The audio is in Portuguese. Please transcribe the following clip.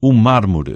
o mármore.